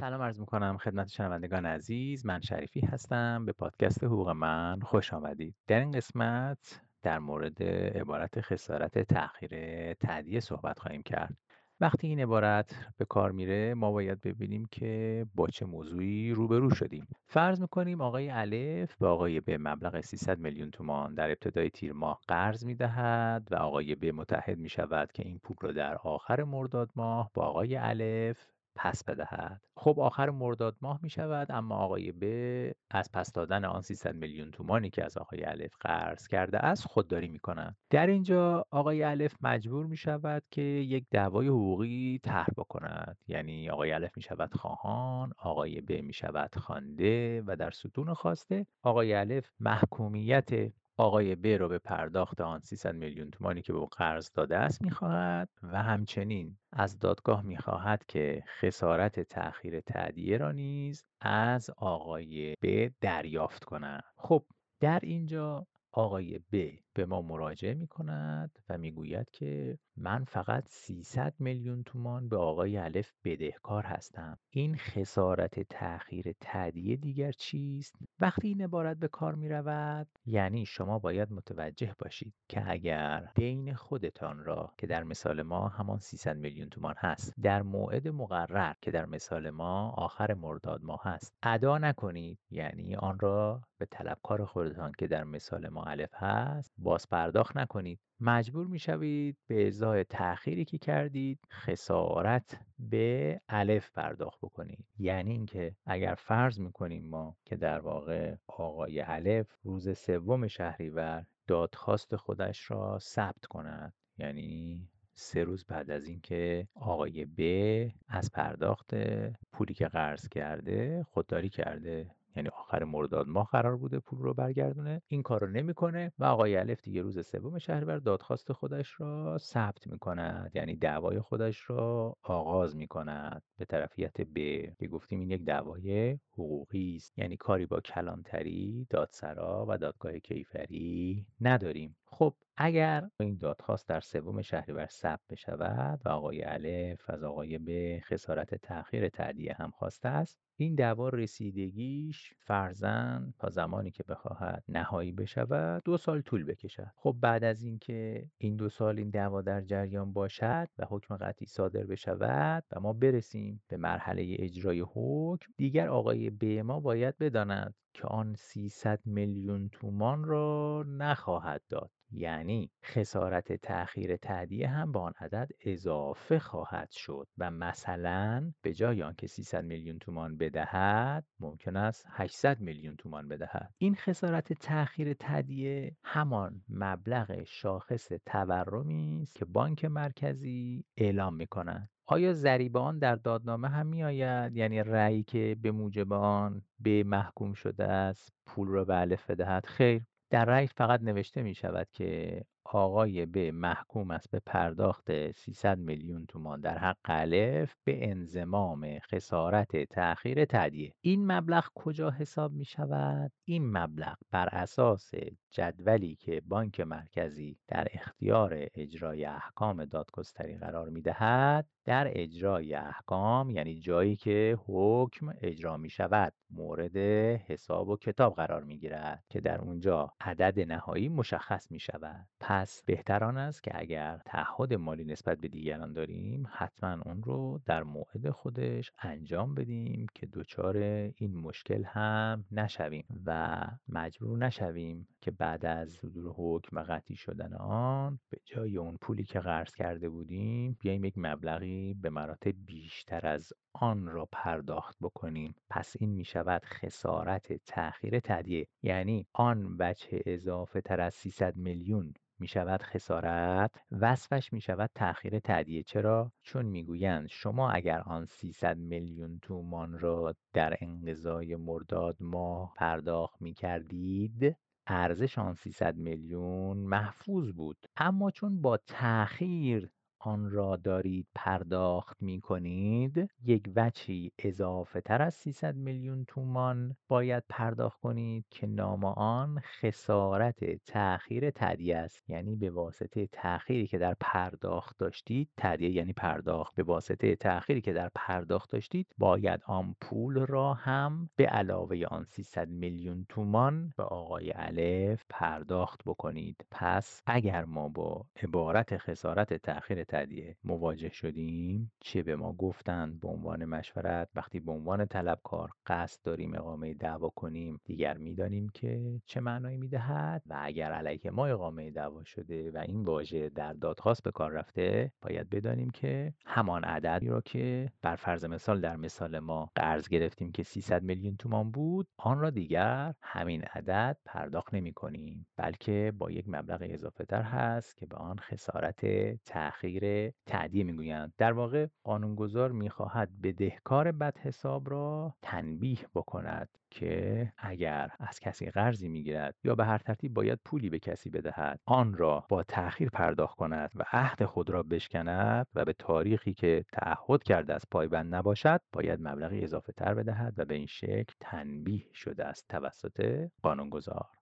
سلام عرض می‌کنم خدمت شنوندگان عزیز. من شریفی هستم. به پادکست حقوق من خوش آمدید. در این قسمت در مورد عبارت خسارت تأخیر تعدیه صحبت خواهیم کرد. وقتی این عبارت به کار میره ما باید ببینیم که با چه موضوعی روبرو شدیم. فرض می‌کنیم آقای الف به آقای ب مبلغ 300 میلیون تومان در ابتدای تیر ماه قرض می‌دهد و آقای ب متحد می‌شود که این پول را در آخر مرداد ماه با آقای الف پس بدهد. خب آخر مرداد ماه می شود اما آقای ب از پس دادن آن 300 میلیون تومانی که از آقای الف قرض کرده است خودداری می کند در اینجا آقای الف مجبور می شود که یک دعوای حقوقی طرح بکند. یعنی آقای الف می شود خواهان آقای ب می شود خوانده و در ستون خواسته. آقای الف محکومیت آقای ب رو به پرداخت آن 300 میلیون تومانی که به او قرض داده است می‌خواهد و همچنین از دادگاه می‌خواهد که خسارت تأخیر تعدیه را نیز از آقای ب دریافت کند. خب در اینجا آقای ب به ما مراجعه می کند و می‌گوید که من فقط 300 میلیون تومان به آقای الف بدهکار هستم. این خسارت تأخیر تعدیه دیگر چیست؟ وقتی این عبارت به کار می رود یعنی شما باید متوجه باشید که اگر دین خودتان را که در مثال ما همان 300 میلیون تومان هست در موعد مقرر که در مثال ما آخر مرداد ماه هست ادا نکنید. یعنی آن را به طلبکار خودتان که در مثال ما الف هست باز پرداخت نکنید. مجبور می‌شوید به ازای تأخیری که کردید خسارت به الف پرداخت بکنید. یعنی اینکه اگر فرض می‌کنیم ما که در واقع آقای الف روز سوم شهریور دادخواست خودش را ثبت کند یعنی سه روز بعد از اینکه آقای ب از پرداخت پولی که قرض کرده خودداری کرده. یعنی آخر مرداد ماه قرار بوده پول رو برگردونه. این کار رو نمی‌کنه و آقای الف دیگه روز سوم شهریور دادخواست خودش را ثبت می‌کند. یعنی دعوای خودش را آغاز می‌کند به طرفیت ب که گفتیم این یک دعوای حقوقی است. یعنی کاری با کلانتری دادسرا و دادگاه کیفری نداریم. خب اگر این دادخواست در سوم شهریور ثبت بشود و آقای الف از آقای ب خسارت تأخیر تعدیه هم خواسته است این دعوا رسیدگیش فرزن تا زمانی که بخواهد نهایی بشود دو سال طول بکشد. خب بعد از اینکه این دو سال این دعوا در جریان باشد و حکم قطعی صادر بشود و ما برسیم به مرحله اجرای حکم دیگر آقای ب ما باید بداند که آن 300 میلیون تومان را نخواهد داد. یعنی خسارت تأخیر تعدیه هم به آن عدد اضافه خواهد شد و مثلا به جای آنکه 300 میلیون تومان بدهد ممکن است 800 میلیون تومان بدهد. این خسارت تأخیر تعدیه همان مبلغ شاخص تورمی است که بانک مرکزی اعلام می کند آیا ضریب آن در دادنامه هم می آید یعنی رأیی که به موجب آن به محکوم شده است پول را به الف بدهد؟ خیر در رأی فقط نوشته می شود که آقای ب محکوم است به پرداخت 300 میلیون تومان در حق الف به انضمام خسارت تأخیر تعدیه این مبلغ کجا حساب می شود؟ این مبلغ بر اساس جدولی که بانک مرکزی در اختیار اجرای احکام دادگستری قرار می دهد در اجرای احکام یعنی جایی که حکم اجرا می شود مورد حساب و کتاب قرار می گیرد که در اونجا عدد نهایی مشخص می شود. پس بهتر آن است که اگر تعهد مالی نسبت به دیگران داریم حتما اون رو در موعد خودش انجام بدیم که دچار این مشکل هم نشویم و مجبور نشویم که بعد از صدور حکم و قطعی شدن آن به جای اون پولی که قرض کرده بودیم بیایم یک مبلغی به مراتب بیشتر از آن را پرداخت بکنیم. پس این می شود خسارت تأخیر تعدیه یعنی آن وجه اضافه تر از 300 میلیون می شود خسارت وصفش می شود تأخیر تعدیه چرا؟ چون می‌گویند شما اگر آن 300 میلیون تومان را در انقضای مرداد ماه پرداخت می کردید ارزش آن 300 میلیون محفوظ بود. اما چون با تأخیر آن را دارید پرداخت می کنید یک وجهی اضافه تر از 300 میلیون تومان باید پرداخت کنید که نام آن خسارت تأخیر تأدیه است. یعنی به واسطه تأخیری که در پرداخت داشتید تأدیه یعنی پرداخت. به واسطه تأخیری که در پرداخت داشتید باید آن پول را هم به علاوه آن 300 میلیون تومان به آقای الف پرداخت بکنید. پس اگر ما با عبارت خسارت تأخیر تأدیه مواجه شدیم چه به ما گفتند به عنوان مشورت. وقتی به عنوان طلبکار قصد داریم اقامه دعوا کنیم دیگر می‌دانیم که چه معنایی می‌دهد. و اگر علیه ما اقامه دعوا شده و این واژه در دادخواست به کار رفته باید بدانیم که همان عددی را که بر فرض مثال در مثال ما قرض گرفتیم که 300 میلیون تومان بود آن را دیگر همین عدد پرداخت نمی کنیم بلکه با یک مبلغ اضافه تر هست که به آن خسارت تأخیر تأدیه می‌گویند. در واقع قانونگذار می‌خواهد بدهکار بد حساب را تنبیه بکند که اگر از کسی قرضی می‌گیرد یا به هر ترتیب باید پولی به کسی بدهد آن را با تأخیر پرداخت کند و عهد خود را بشکند و به تاریخی که تعهد کرده است پایبند نباشد باید مبلغی اضافه تر بدهد و به این شکل تنبیه شده است توسط قانونگذار.